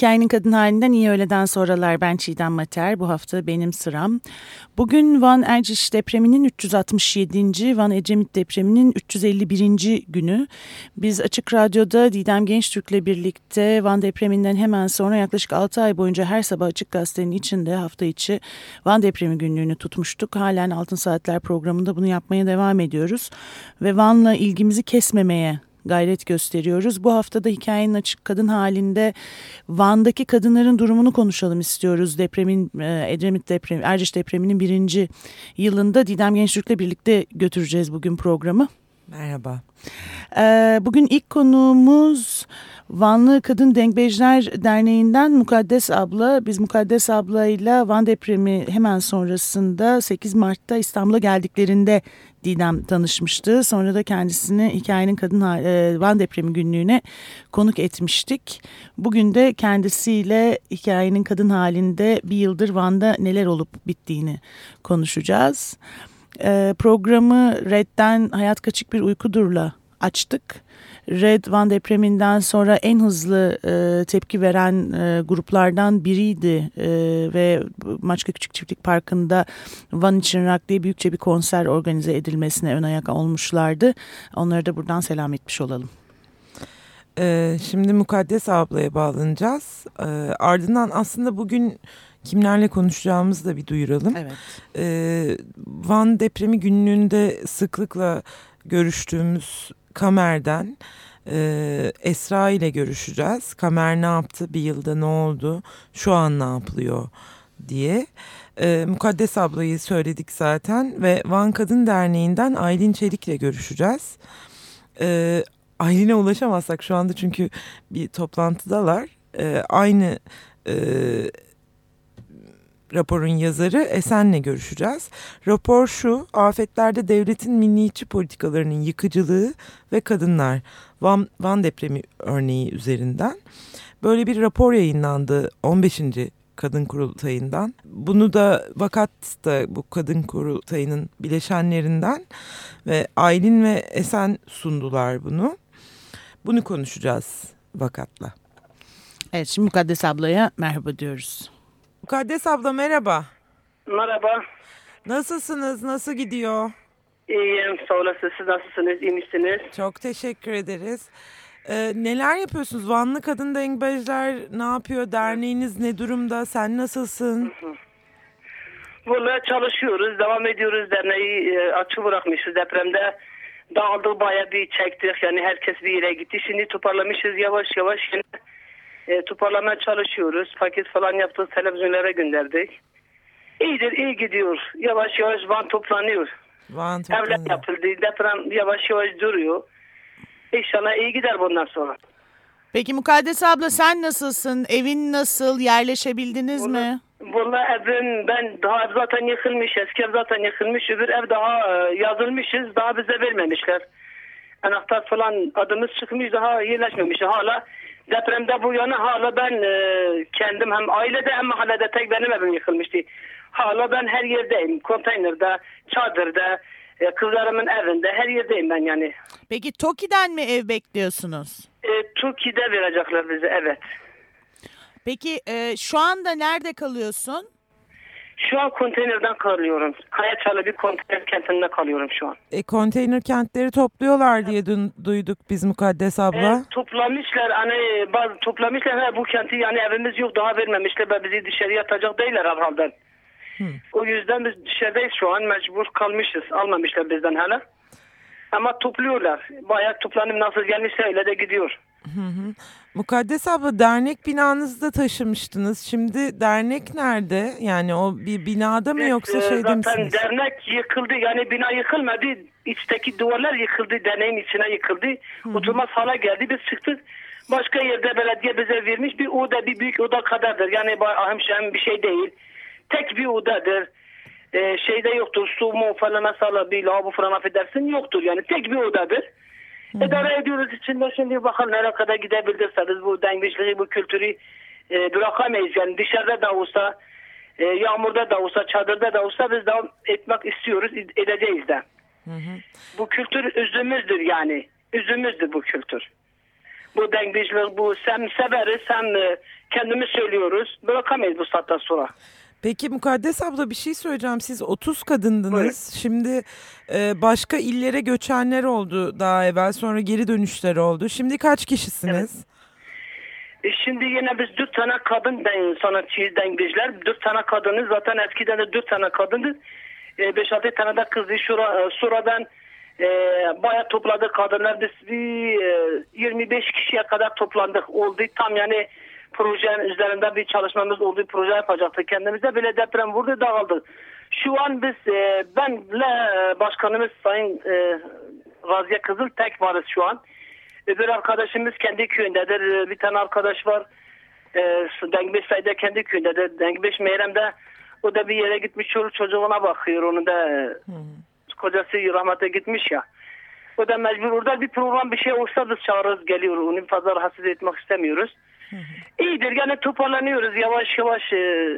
Hikayenin kadın halinden iyi öğleden sonralar ben Çiğdem Mater. Bu hafta benim sıram. Bugün Van Erciş depreminin 367. Van Ecemit depreminin 351. günü. Biz Açık Radyo'da Didem Gençtürk'le birlikte Van depreminden hemen sonra yaklaşık 6 ay boyunca her sabah Açık Gazete'nin içinde hafta içi Van depremi günlüğünü tutmuştuk. Halen Altın Saatler programında bunu yapmaya devam ediyoruz. Ve Van'la ilgimizi kesmemeye gayret gösteriyoruz. Bu haftada hikayenin açık kadın halinde Van'daki kadınların durumunu konuşalım istiyoruz. Depremin, e, Edremit depremi, Erciş depreminin birinci yılında Didem Gençtürk'le birlikte götüreceğiz bugün programı. Merhaba. Ee, bugün ilk konuğumuz Vanlı Kadın Dengbejler Derneği'nden Mukaddes abla. Biz Mukaddes ablayla Van depremi hemen sonrasında 8 Mart'ta İstanbul'a geldiklerinde Didem tanışmıştı. Sonra da kendisini hikayenin kadın e, Van depremi günlüğüne konuk etmiştik. Bugün de kendisiyle hikayenin kadın halinde bir yıldır Van'da neler olup bittiğini konuşacağız. E, programı Red'den Hayat Kaçık Bir Uykudur'la açtık. Red Van depreminden sonra en hızlı e, tepki veren e, gruplardan biriydi e, ve Maçka Küçük Çiftlik Parkı'nda Van için Rock diye büyükçe bir konser organize edilmesine ön ayak olmuşlardı. Onları da buradan selam etmiş olalım. Ee, şimdi Mukaddes ablaya bağlanacağız. Ee, ardından aslında bugün kimlerle konuşacağımızı da bir duyuralım. Evet. Ee, Van depremi günlüğünde sıklıkla görüştüğümüz Kamer'den e, Esra ile görüşeceğiz. Kamer ne yaptı, bir yılda ne oldu, şu an ne yapılıyor diye. E, Mukaddes ablayı söyledik zaten ve Van Kadın Derneği'nden Aylin Çelik ile görüşeceğiz. E, Aylin'e ulaşamazsak şu anda çünkü bir toplantıdalar. E, aynı e, raporun yazarı Esen'le görüşeceğiz. Rapor şu, afetlerde devletin milliyetçi politikalarının yıkıcılığı ve kadınlar Van, Van depremi örneği üzerinden. Böyle bir rapor yayınlandı 15. Kadın Kurultayı'ndan. Bunu da Vakat da bu Kadın Kurultayı'nın bileşenlerinden ve Aylin ve Esen sundular bunu. Bunu konuşacağız Vakat'la. Evet şimdi Mukaddes ablaya merhaba diyoruz. Mukaddes abla merhaba. Merhaba. Nasılsınız? Nasıl gidiyor? İyiyim. Sağ olasın. Siz nasılsınız? İyi misiniz? Çok teşekkür ederiz. Ee, neler yapıyorsunuz? Vanlı Kadın Dengbejler ne yapıyor? Derneğiniz ne durumda? Sen nasılsın? Burada çalışıyoruz. Devam ediyoruz. Derneği e, açık bırakmışız depremde. Dağıldık bayağı bir çektik. Yani herkes bir yere gitti. Şimdi toparlamışız yavaş yavaş. Yine, e, toparlamaya çalışıyoruz. Paket falan yaptık. Televizyonlara gönderdik. İyidir. iyi gidiyor. Yavaş yavaş van toplanıyor. Van Evler toplanıyor. yapıldı. Deprem yavaş yavaş duruyor. İnşallah iyi gider bundan sonra. Peki Mukaddes abla sen nasılsın? Evin nasıl? Yerleşebildiniz mi? Vallahi evim ben daha ev zaten yıkılmış. Eski ev zaten yıkılmış. Öbür ev daha e, yazılmışız. Daha bize vermemişler. Anahtar falan adımız çıkmış. Daha yerleşmemiş. Hala depremde bu yana hala ben e, kendim hem ailede hem mahallede tek benim evim yıkılmıştı. Hala ben her yerdeyim. Konteynerde, çadırda, e, kızlarımın evinde her yerdeyim ben yani. Peki TOKİ'den mi ev bekliyorsunuz? E, Türkiye'de verecekler bize evet. Peki e, şu anda nerede kalıyorsun? Şu an konteynerden kalıyorum. Kayaçalı bir konteyner kentinde kalıyorum şu an. E, konteyner kentleri topluyorlar diye dun- duyduk biz Mukaddes abla. E, toplamışlar hani bazı toplamışlar ha, bu kenti yani evimiz yok daha vermemişler ve bizi dışarıya atacak değiller herhalde. O yüzden biz dışarıdayız şu an mecbur kalmışız almamışlar bizden hala. Ama topluyorlar. Bayağı toplanıp nasıl gelmişse öyle de gidiyor. Mukaddes abla dernek binanızda taşımıştınız. Şimdi dernek nerede? Yani o bir binada mı yoksa Ee, şeyde Zaten misiniz? dernek yıkıldı yani bina yıkılmadı. İçteki duvarlar yıkıldı. Derneğin içine yıkıldı. Oturma sala geldi. Biz çıktık. Başka yerde belediye bize vermiş bir oda bir büyük oda kadardır. Yani şahım bir şey değil. Tek bir odadır. Ee, şeyde yoktur. Su mu falan mesela bir lavabo falan affedersin yoktur. Yani tek bir odadır. İdare ediyoruz içinde şimdi bakalım nereye kadar gidebilirseniz bu dengişliği bu kültürü e, bırakamayız. Yani dışarıda da olsa e, yağmurda da olsa çadırda da olsa biz devam etmek istiyoruz ed- edeceğiz de. Bu kültür üzümüzdür yani. Üzümüzdür bu kültür. Bu dengişlik bu hem severiz hem kendimiz söylüyoruz. Bırakamayız bu saatten sonra. Peki Mukaddes abla bir şey söyleyeceğim. Siz 30 kadındınız. Şimdi e, başka illere göçenler oldu daha evvel. Sonra geri dönüşler oldu. Şimdi kaç kişisiniz? E şimdi yine biz dört tane kadın den, sanatçıyız dengeciler. Dört tane kadınız. Zaten eskiden de dört tane kadındı. E, beş altı tane de kızdı. Şura, e, sonradan e, bayağı topladık kadınlar. Biz bir e, 25 kişiye kadar toplandık. Oldu tam yani projenin üzerinde bir çalışmamız oldu. Proje yapacaktık kendimize. Böyle deprem vurdu dağıldı. Şu an biz e, benle e, başkanımız Sayın e, Raziye Kızıl tek varız şu an. Öbür arkadaşımız kendi köyündedir. Ee, Bir tane arkadaş var. E, Dengbeş Say'da kendi köyündedir. Dengbeş Meyrem'de o da bir yere gitmiş çoluk çocuğuna bakıyor. Onu da e, kocası rahmete gitmiş ya. O da mecbur orada bir program bir şey olsa biz çağırırız geliyor. Onu fazla rahatsız etmek istemiyoruz. İyidir yani toparlanıyoruz yavaş yavaş e,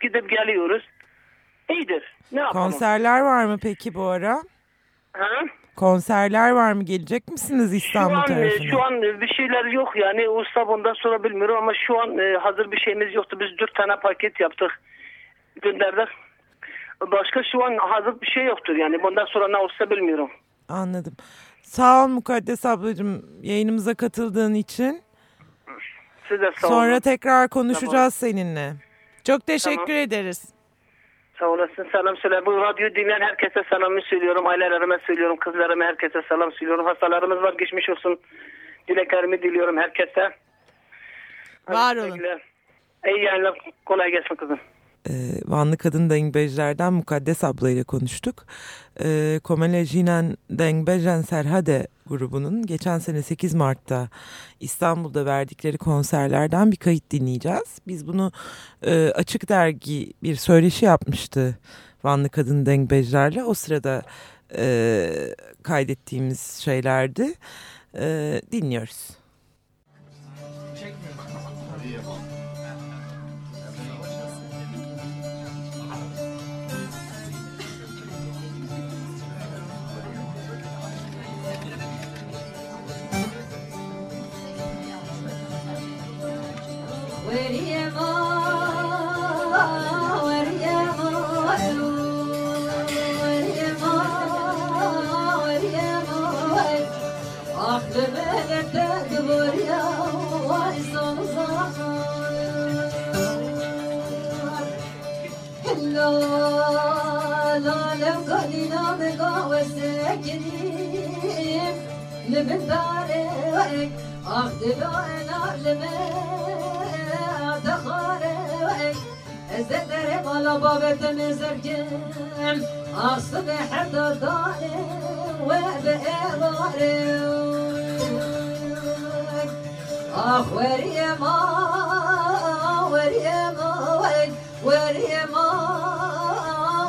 gidip geliyoruz. İyidir. Ne yapalım? Konserler var mı peki bu ara? Ha? Konserler var mı? Gelecek misiniz Şu İstanbul an, e, tarafına? şu an e, bir şeyler yok yani usta bundan sonra bilmiyorum ama şu an e, hazır bir şeyimiz yoktu. Biz dört tane paket yaptık. Gönderdik. Başka şu an hazır bir şey yoktur yani bundan sonra ne olsa bilmiyorum. Anladım. Sağ ol Mukaddes ablacığım yayınımıza katıldığın için. Siz de sağ olun. Sonra tekrar konuşacağız seninle. Çok teşekkür Tamam. ederiz. Sağ olasın. Selam söyle. Bu radyoyu dinleyen herkese selamı söylüyorum. Ailelerime söylüyorum. Kızlarıma herkese selam söylüyorum. Hastalarımız var. Geçmiş olsun. Dileklerimi diliyorum herkese. Hadi Var olun. sevgiler. İyi yayınlar. Kolay gelsin kızım. Ee, Vanlı Kadın Dengbejler'den Mukaddes ablayla konuştuk. Ee, Komele Jinen Dengbejen Serhade grubunun geçen sene 8 Mart'ta İstanbul'da verdikleri konserlerden bir kayıt dinleyeceğiz. Biz bunu e, Açık Dergi bir söyleşi yapmıştı Vanlı Kadın Dengbejler'le. O sırada e, kaydettiğimiz şeylerdi. E, dinliyoruz. لمن داري أخذ لو أنا لمن دخاري الزدر مالا بابت مزرقم أصب حدا داري وبإغاري أخ وريما وريما وريما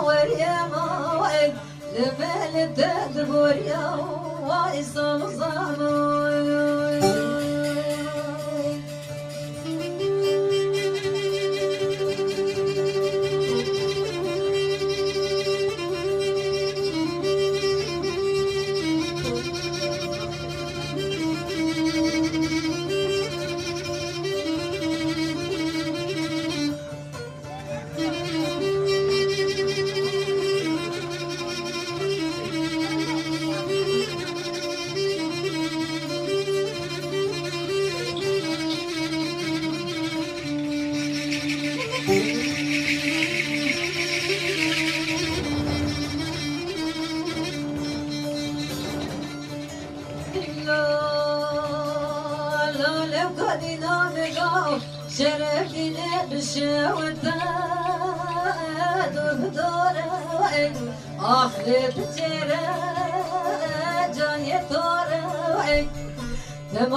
وريما لمن تدبر يوم Ay son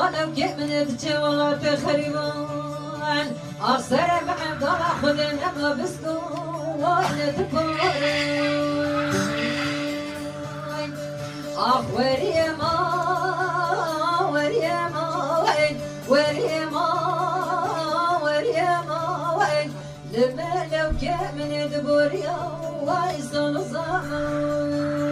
أنا وكمل بجوات خريبان اصر بعد أخذ نبغى بسكون تكون اخ آه، وريما وريما وين وريما وريما وين لما لو كمل دبور يا ويصل زمان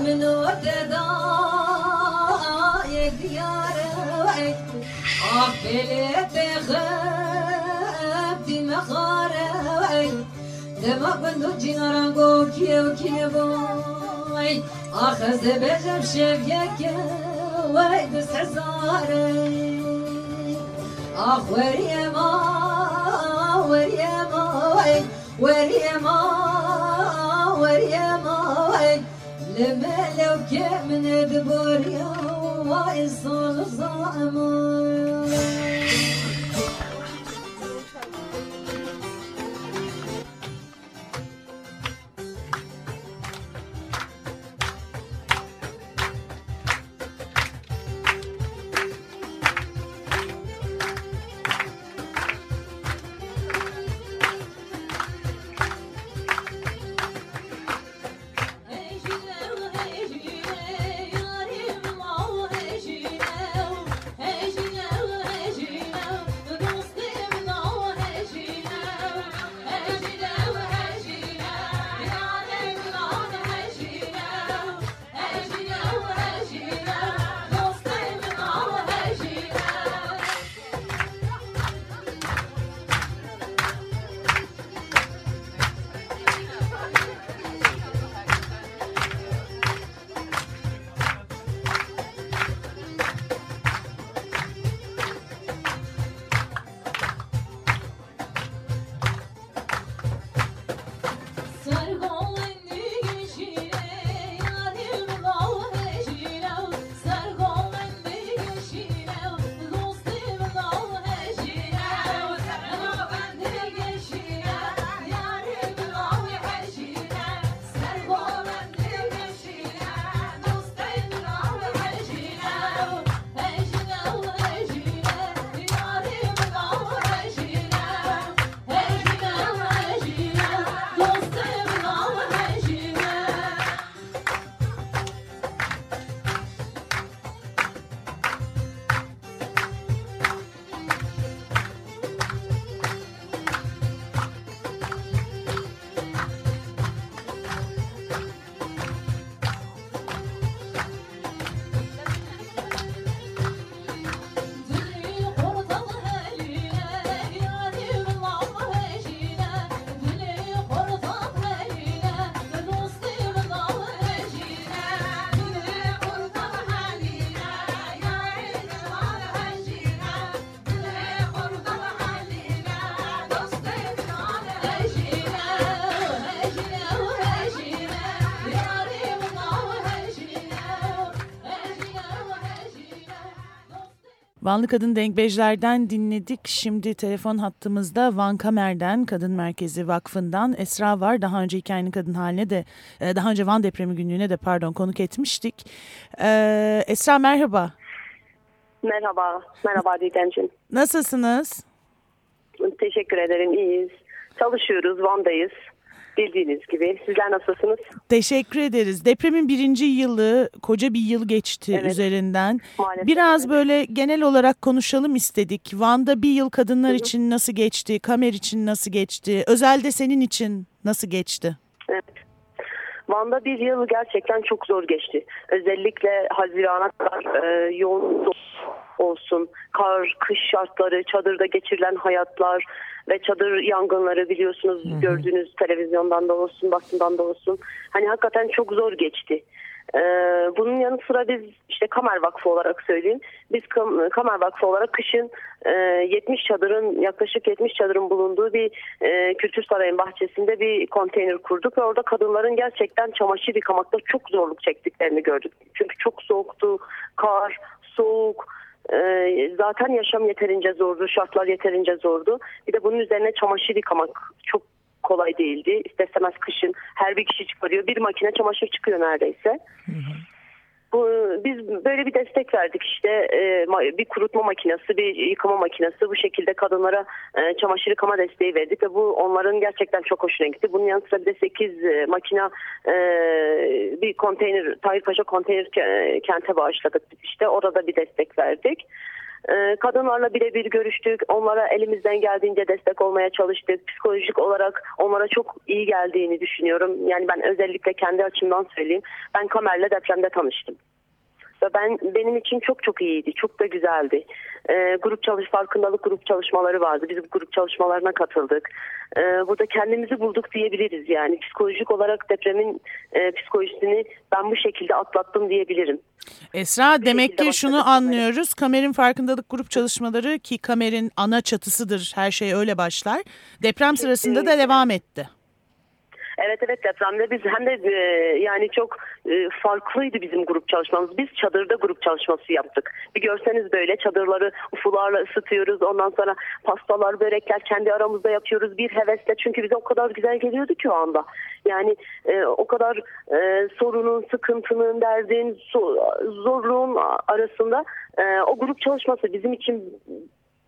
من وتضايق ديارك قبلت غاب دي مخارك دم بندو جناران قو كيو كيبوي أخذ بجم شبيك ويد سحزاري أخ وريما وريما وريما وريما لما لو كان من دبر يا vay sonu zaman Vanlı Kadın Denkbejler'den dinledik. Şimdi telefon hattımızda Van Kamer'den Kadın Merkezi Vakfı'ndan Esra var. Daha önce hikayenin kadın haline de e, daha önce Van depremi günlüğüne de pardon konuk etmiştik. Ee, Esra merhaba. Merhaba, merhaba Didemciğim. Nasılsınız? Teşekkür ederim, iyiyiz. Çalışıyoruz, Van'dayız. Bildiğiniz gibi. Sizler nasılsınız? Teşekkür ederiz. Depremin birinci yılı, koca bir yıl geçti Evet. üzerinden. Maalesef. Biraz böyle genel olarak konuşalım istedik. Van'da bir yıl kadınlar için nasıl geçti, Kamer için nasıl geçti, özelde senin için nasıl geçti? Evet. Van'da bir yıl gerçekten çok zor geçti. Özellikle Haziran'a kadar e, yoğun olsun. Kar, kış şartları, çadırda geçirilen hayatlar ve çadır yangınları biliyorsunuz gördüğünüz televizyondan da olsun, basından da olsun. Hani hakikaten çok zor geçti. Ee, bunun yanı sıra biz işte Kamer Vakfı olarak söyleyeyim. Biz Kam- Kamer Vakfı olarak kışın e, 70 çadırın yaklaşık 70 çadırın bulunduğu bir e, kültür sarayın bahçesinde bir konteyner kurduk ve orada kadınların gerçekten çamaşır yıkamakta çok zorluk çektiklerini gördük. Çünkü çok soğuktu, kar, soğuk, zaten yaşam yeterince zordu, şartlar yeterince zordu. Bir de bunun üzerine çamaşır yıkamak çok kolay değildi. İster kışın her bir kişi çıkarıyor. Bir makine çamaşır çıkıyor neredeyse. Bu, biz böyle bir destek verdik işte e, bir kurutma makinesi, bir yıkama makinesi bu şekilde kadınlara e, çamaşır yıkama desteği verdik ve bu onların gerçekten çok hoşuna gitti. Bunun yanı sıra bir de 8 e, makina e, bir konteyner, Tahirpaşa konteyner ke- kente bağışladık işte orada bir destek verdik. Ee, Kadınlarla birebir görüştük. Onlara elimizden geldiğince destek olmaya çalıştık. Psikolojik olarak onlara çok iyi geldiğini düşünüyorum. Yani ben özellikle kendi açımdan söyleyeyim. Ben Kamer'le depremde tanıştım. Ve ben benim için çok çok iyiydi. Çok da güzeldi. Ee, grup çalış farkındalık grup çalışmaları vardı. Biz bu grup çalışmalarına katıldık. Ee, burada kendimizi bulduk diyebiliriz yani. Psikolojik olarak depremin e, psikolojisini ben bu şekilde atlattım diyebilirim. Esra demek şekilde ki şunu anlıyoruz. Kamer'in farkındalık grup çalışmaları ki Kamer'in ana çatısıdır. Her şey öyle başlar. Deprem sırasında da Kesinlikle. devam etti. Evet evet depremde biz hem de e, yani çok e, farklıydı bizim grup çalışmamız. Biz çadırda grup çalışması yaptık. Bir görseniz böyle çadırları ufularla ısıtıyoruz. Ondan sonra pastalar, börekler kendi aramızda yapıyoruz. Bir hevesle çünkü bize o kadar güzel geliyordu ki o anda. Yani e, o kadar e, sorunun, sıkıntının, derdin, zorluğun arasında e, o grup çalışması bizim için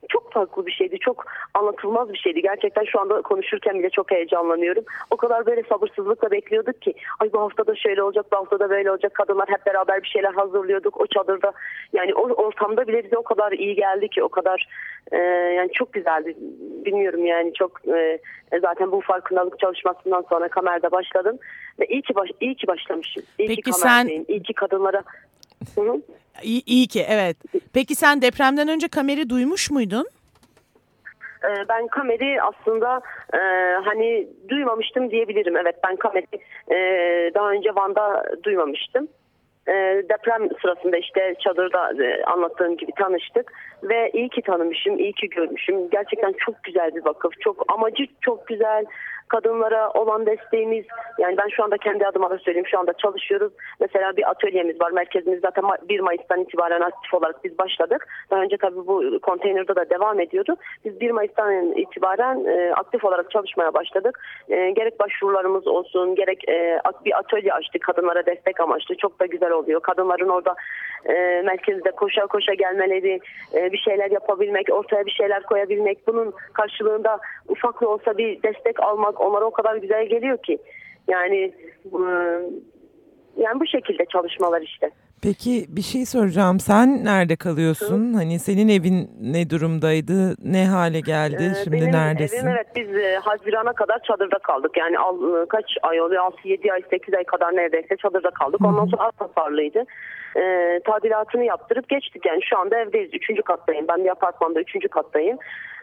çok farklı bir şeydi. Çok anlatılmaz bir şeydi. Gerçekten şu anda konuşurken bile çok heyecanlanıyorum. O kadar böyle sabırsızlıkla bekliyorduk ki ay bu hafta da şöyle olacak, bu hafta da böyle olacak. Kadınlar hep beraber bir şeyler hazırlıyorduk o çadırda. Yani o ortamda bile bize o kadar iyi geldi ki o kadar e, yani çok güzeldi. Bilmiyorum yani çok e, zaten bu farkındalık çalışmasından sonra kamerada başladım ve iyi ki baş, iyi ki başlamışım. İyi Peki ki sen- kamerdeyim. İyi ki kadınlara Hı hı. İyi, iyi ki evet. Peki sen depremden önce kameri duymuş muydun? Ee, Ben Kamer'i aslında e, hani duymamıştım diyebilirim. Evet ben Kamer'i e, daha önce Van'da duymamıştım. E, deprem sırasında işte çadırda e, anlattığım gibi tanıştık ve iyi ki tanımışım, iyi ki görmüşüm. Gerçekten çok güzel bir vakıf, çok amacı çok güzel. Kadınlara olan desteğimiz yani ben şu anda kendi adıma da söyleyeyim şu anda çalışıyoruz. Mesela bir atölyemiz var merkezimiz zaten Ma- 1 Mayıs'tan itibaren aktif olarak biz başladık. Daha önce tabii bu konteynerde de devam ediyordu. Biz 1 Mayıs'tan itibaren e, aktif olarak çalışmaya başladık. E, gerek başvurularımız olsun gerek e, bir atölye açtık kadınlara destek amaçlı. Çok da güzel oluyor. Kadınların orada e, merkezde koşa koşa gelmeleri, e, bir şeyler yapabilmek, ortaya bir şeyler koyabilmek, bunun karşılığında ufak da olsa bir destek almak onlara o kadar güzel geliyor ki. Yani e, yani bu şekilde çalışmalar işte. Peki bir şey soracağım. Sen nerede kalıyorsun? Hani senin evin ne durumdaydı? Ne hale geldi? Ee, Şimdi Benim neredesin? Evim, evet biz e, Haziran'a kadar çadırda kaldık. Yani al, e, kaç ay oluyor? 6-7 ay 8 ay kadar neredeyse çadırda kaldık. Ondan sonra az hasarlıydı. Ee, tadilatını yaptırıp geçtik. Yani şu anda evdeyiz. Üçüncü kattayım. Ben bir apartmanda üçüncü kattayım.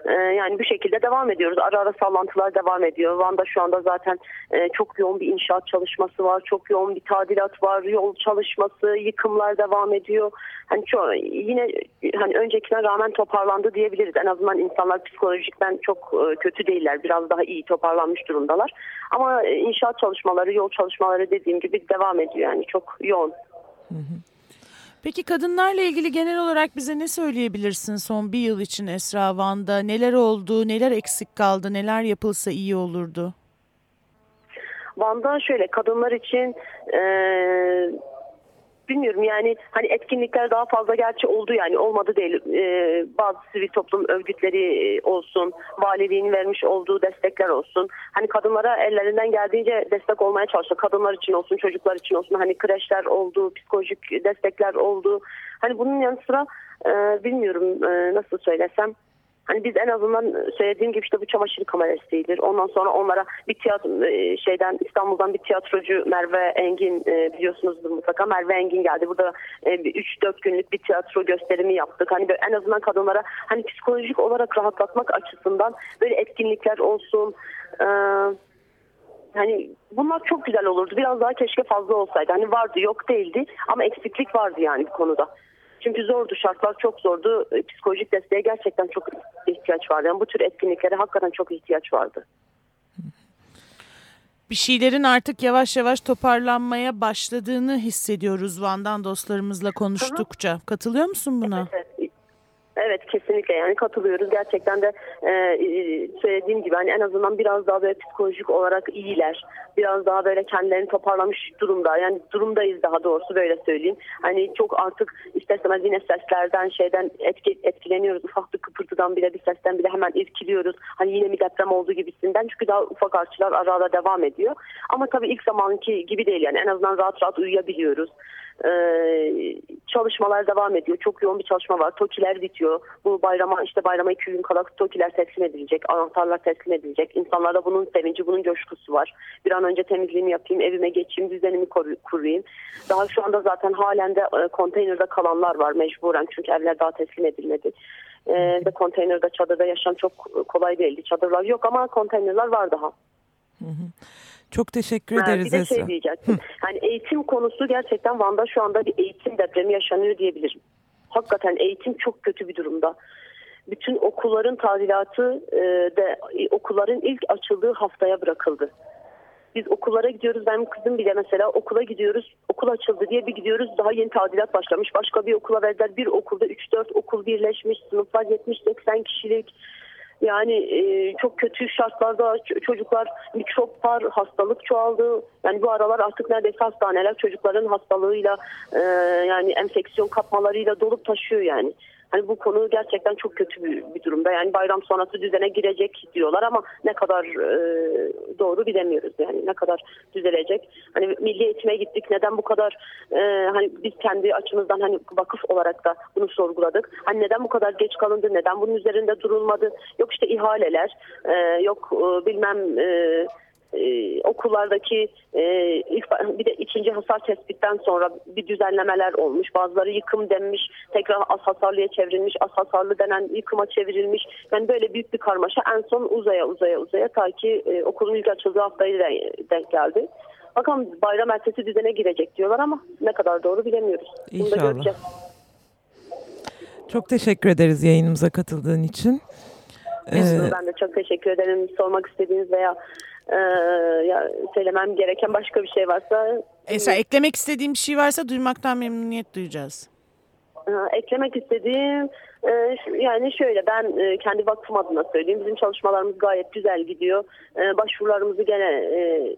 Ee, yani bu şekilde devam ediyoruz. Ara ara sallantılar devam ediyor. Van'da şu anda zaten e, çok yoğun bir inşaat çalışması var. Çok yoğun bir tadilat var. Yol çalışması, yıkımlar devam ediyor. Hani ço- yine hani öncekine rağmen toparlandı diyebiliriz. En azından insanlar psikolojikten çok e, kötü değiller. Biraz daha iyi toparlanmış durumdalar. Ama e, inşaat çalışmaları, yol çalışmaları dediğim gibi devam ediyor. Yani çok yoğun. Peki kadınlarla ilgili genel olarak bize ne söyleyebilirsin son bir yıl için Esra Van'da? Neler oldu, neler eksik kaldı, neler yapılsa iyi olurdu? Van'da şöyle kadınlar için e, bilmiyorum yani hani etkinlikler daha fazla gerçi oldu yani olmadı değil. E, bazı sivil toplum örgütleri e, olsun, valiliğin vermiş olduğu destekler olsun. Hani kadınlara ellerinden geldiğince destek olmaya çalışıyor. Kadınlar için olsun, çocuklar için olsun. Hani kreşler oldu, psikolojik destekler oldu. Hani bunun yanı sıra e, bilmiyorum e, nasıl söylesem. Hani biz en azından söylediğim gibi işte bu çamaşır kamerasıdır. Ondan sonra onlara bir tiyatro e, şeyden İstanbul'dan bir tiyatrocu Merve Engin e, biliyorsunuzdur mutlaka. Merve Engin geldi. Burada e, 3-4 günlük bir tiyatro gösterimi yaptık. Hani en azından kadınlara hani psikolojik olarak rahatlatmak açısından böyle etkinlikler olsun. E, hani bunlar çok güzel olurdu. Biraz daha keşke fazla olsaydı. Hani vardı yok değildi ama eksiklik vardı yani bu konuda. Çünkü zordu şartlar çok zordu. E, Psikolojik desteğe gerçekten çok ihtiyaç vardı. Yani bu tür etkinliklere hakikaten çok ihtiyaç vardı. Bir şeylerin artık yavaş yavaş toparlanmaya başladığını hissediyoruz Van'dan dostlarımızla konuştukça. Katılıyor musun buna? Evet, Evet kesinlikle yani katılıyoruz. Gerçekten de e, e, söylediğim gibi hani en azından biraz daha böyle psikolojik olarak iyiler. Biraz daha böyle kendilerini toparlamış durumda. Yani durumdayız daha doğrusu böyle söyleyeyim. Hani çok artık ister istemez yine seslerden şeyden etki, etkileniyoruz. Ufak bir kıpırtıdan bile bir sesten bile hemen irkiliyoruz. Hani yine bir deprem olduğu gibisinden. Çünkü daha ufak artçılar ara ara devam ediyor. Ama tabii ilk zamanki gibi değil yani en azından rahat rahat uyuyabiliyoruz. Ee, çalışmalar devam ediyor. Çok yoğun bir çalışma var. TOKİ'ler bitiyor. Bu bayrama işte bayrama iki gün kala TOKİ'ler teslim edilecek. Anahtarlar teslim edilecek. İnsanlarda bunun sevinci, bunun coşkusu var. Bir an önce temizliğimi yapayım, evime geçeyim, düzenimi kurayım. Daha şu anda zaten halen de e, konteynerde kalanlar var mecburen. Çünkü evler daha teslim edilmedi. Ee, ve konteynerde, çadırda yaşam çok kolay değildi. Çadırlar yok ama konteynerler var daha. Çok teşekkür Ha, ederiz bir de Esra. şey diyecektim. Hani eğitim konusu gerçekten Van'da şu anda bir eğitim depremi yaşanıyor diyebilirim. Hakikaten eğitim çok kötü bir durumda. Bütün okulların tadilatı e, de okulların ilk açıldığı haftaya bırakıldı. Biz okullara gidiyoruz. Benim kızım bile mesela okula gidiyoruz. Okul açıldı diye bir gidiyoruz. Daha yeni tadilat başlamış. Başka bir okula verdiler. Bir okulda 3-4 okul birleşmiş. Sınıflar 70-80 kişilik. Yani e, çok kötü şartlarda çocuklar mikrop var, hastalık çoğaldı. Yani bu aralar artık neredeyse hastaneler çocukların hastalığıyla e, yani enfeksiyon kapmalarıyla dolup taşıyor yani. Hani bu konu gerçekten çok kötü bir, bir durumda. Yani bayram sonrası düzene girecek diyorlar ama ne kadar e, doğru bilemiyoruz yani ne kadar düzelecek. Hani milli eğitime gittik neden bu kadar e, hani biz kendi açımızdan hani vakıf olarak da bunu sorguladık. Hani neden bu kadar geç kalındı? Neden bunun üzerinde durulmadı? Yok işte ihaleler, e, yok e, bilmem e, e, okullardaki e, ilk bir de ikinci hasar tespitten sonra bir düzenlemeler olmuş. Bazıları yıkım denmiş, tekrar az hasarlıya çevrilmiş, az hasarlı denen yıkıma çevrilmiş. Yani böyle büyük bir karmaşa en son uzaya uzaya uzaya ta ki e, okulun ilk açıldığı haftayı de- denk geldi. Bakalım bayram ertesi düzene girecek diyorlar ama ne kadar doğru bilemiyoruz. Bunu da İnşallah. göreceğiz. Çok teşekkür ederiz yayınımıza katıldığın için. Ee, Ben de çok teşekkür ederim. Sormak istediğiniz veya e, ya, söylemem gereken başka bir şey varsa Esra eklemek istediğim bir şey varsa duymaktan memnuniyet duyacağız. Ee, eklemek istediğim e, yani şöyle ben e, kendi vakfım adına söyleyeyim. Bizim çalışmalarımız gayet güzel gidiyor. Ee, başvurularımızı gene e,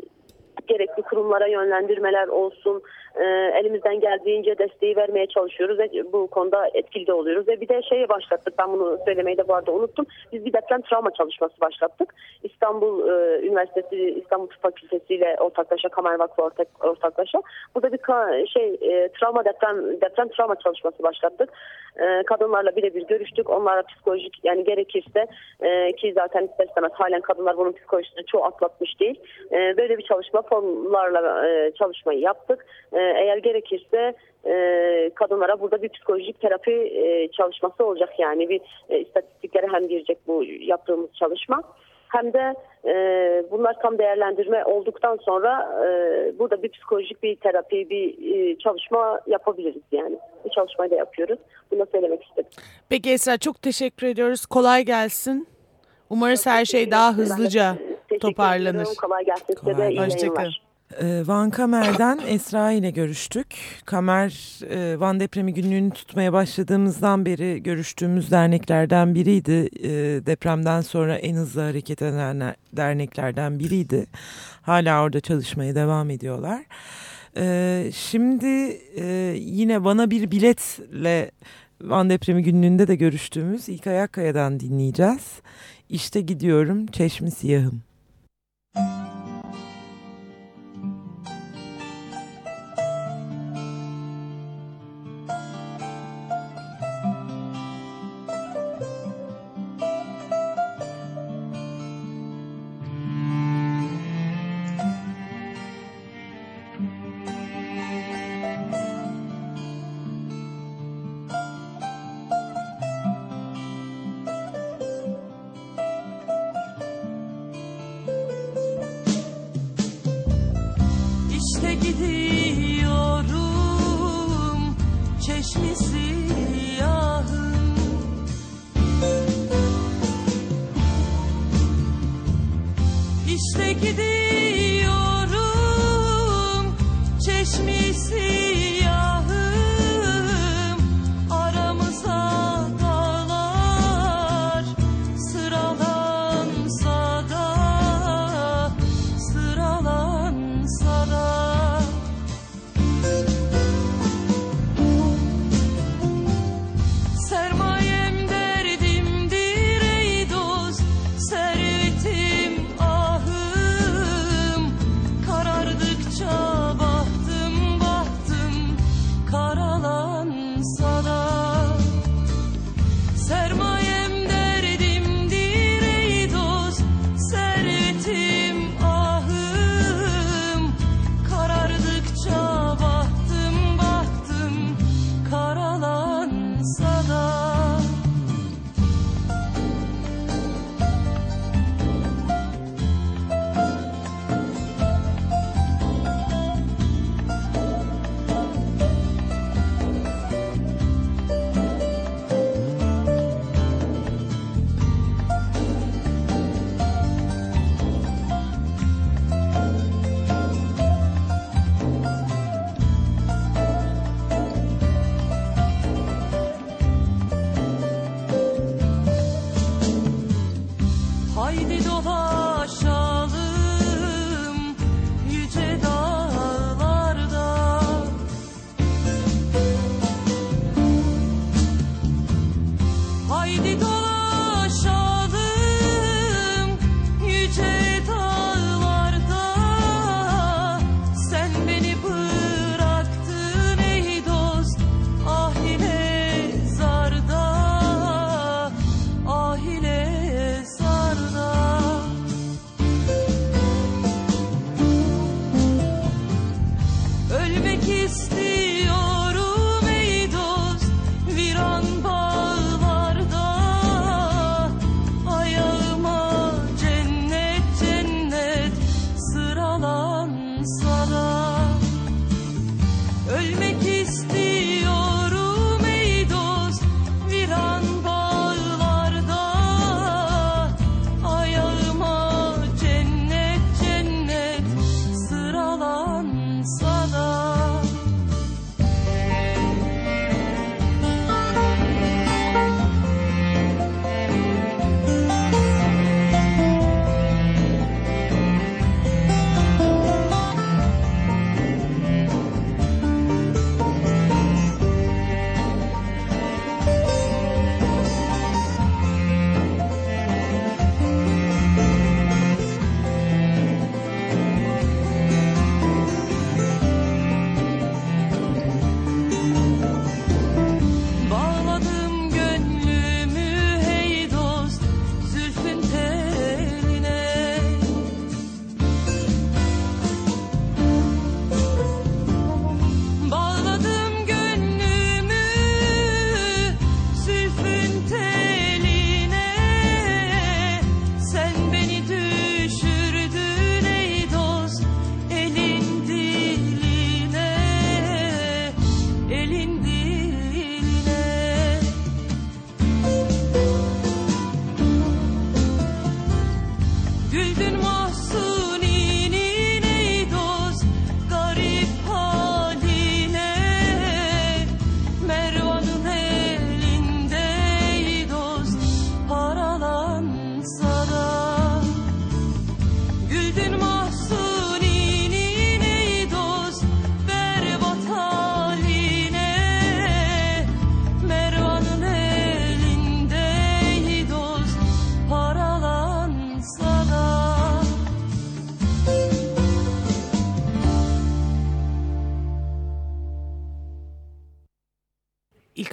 gerekli kurumlara yönlendirmeler olsun e, elimizden geldiğince desteği vermeye çalışıyoruz ve bu konuda etkili de oluyoruz. Ve bir de şeyi başlattık ben bunu söylemeyi de bu arada unuttum. Biz bir deprem travma çalışması başlattık. İstanbul e, Üniversitesi İstanbul Tıp Fakültesi ile ortaklaşa Kamer Vakfı ortak, ortaklaşa. Burada bir şey e, travma deprem deprem travma çalışması başlattık. E, kadınlarla birebir görüştük. Onlara psikolojik yani gerekirse ki zaten ister istemez halen kadınlar bunun psikolojisini çoğu atlatmış değil. Böyle bir çalışma formlarla çalışmayı yaptık. E, eğer gerekirse e, kadınlara burada bir psikolojik terapi e, çalışması olacak yani bir e, istatistiklere hem girecek bu yaptığımız çalışma hem de e, bunlar tam değerlendirme olduktan sonra e, burada bir psikolojik bir terapi bir e, çalışma yapabiliriz yani. Bu çalışmayı da yapıyoruz. Bunu söylemek istedim. Peki Esra çok teşekkür ediyoruz. Kolay gelsin. Umarız her şey daha hızlıca toparlanır. ediyorum. Kolay gelsin size de Kolay iyi gelsin. Hoşçakalın. Ee, Van Kamer'den Esra ile görüştük. Kamer e, Van depremi günlüğünü tutmaya başladığımızdan beri görüştüğümüz derneklerden biriydi. E, Depremden sonra en hızlı hareket eden derneklerden biriydi. Hala orada çalışmaya devam ediyorlar. E, Şimdi e, yine bana bir biletle Van depremi günlüğünde de görüştüğümüz İlkay Akkaya'dan dinleyeceğiz. İşte gidiyorum çeşmi siyahım. İşte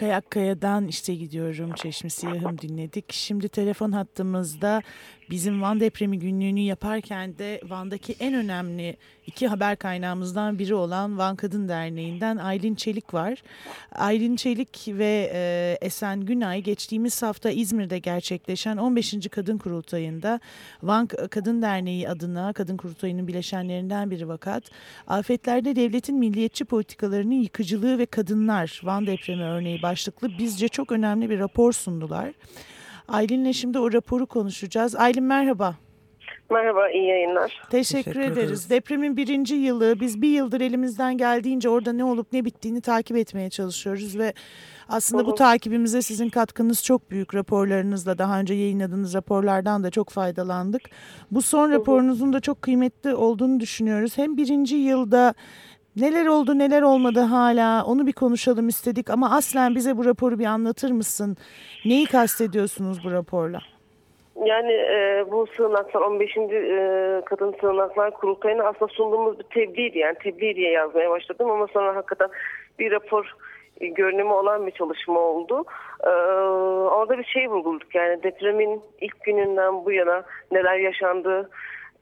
İlkay Akkaya'dan işte gidiyorum Çeşmi Siyahım dinledik. Şimdi telefon hattımızda bizim Van depremi günlüğünü yaparken de Van'daki en önemli iki haber kaynağımızdan biri olan Van Kadın Derneği'nden Aylin Çelik var. Aylin Çelik ve e, Esen Günay geçtiğimiz hafta İzmir'de gerçekleşen 15. Kadın Kurultayı'nda Van Kadın Derneği adına Kadın Kurultayı'nın bileşenlerinden biri vakat afetlerde devletin milliyetçi politikalarının yıkıcılığı ve kadınlar Van depremi örneği başlıklı bizce çok önemli bir rapor sundular. Aylin'le şimdi o raporu konuşacağız. Aylin merhaba. Merhaba, iyi yayınlar. Teşekkür, Teşekkür ederiz. ederiz. Depremin birinci yılı. Biz bir yıldır elimizden geldiğince orada ne olup ne bittiğini takip etmeye çalışıyoruz ve aslında bu Hı takibimize sizin katkınız çok büyük raporlarınızla daha önce yayınladığınız raporlardan da çok faydalandık. Bu son raporunuzun da çok kıymetli olduğunu düşünüyoruz. Hem birinci yılda neler oldu neler olmadı hala onu bir konuşalım istedik ama aslen bize bu raporu bir anlatır mısın? Neyi kastediyorsunuz bu raporla? Yani e, bu sığınaklar 15. E, kadın sığınaklar kurultayına aslında sunduğumuz bir tebliğdi. Yani tebliğ diye yazmaya başladım ama sonra hakikaten bir rapor e, görünümü olan bir çalışma oldu. E, orada bir şey vurguladık yani depremin ilk gününden bu yana neler yaşandı.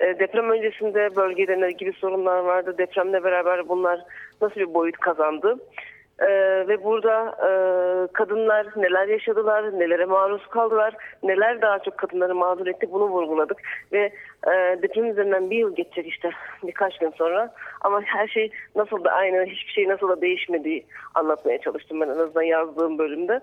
E, deprem öncesinde bölgede ne gibi sorunlar vardı. Depremle beraber bunlar nasıl bir boyut kazandı. Ee, ve burada e, kadınlar neler yaşadılar, nelere maruz kaldılar, neler daha çok kadınları mağdur etti bunu vurguladık. Ve e, deprem üzerinden bir yıl geçecek işte birkaç gün sonra. Ama her şey nasıl da aynı, hiçbir şey nasıl da değişmediği anlatmaya çalıştım ben en azından yazdığım bölümde.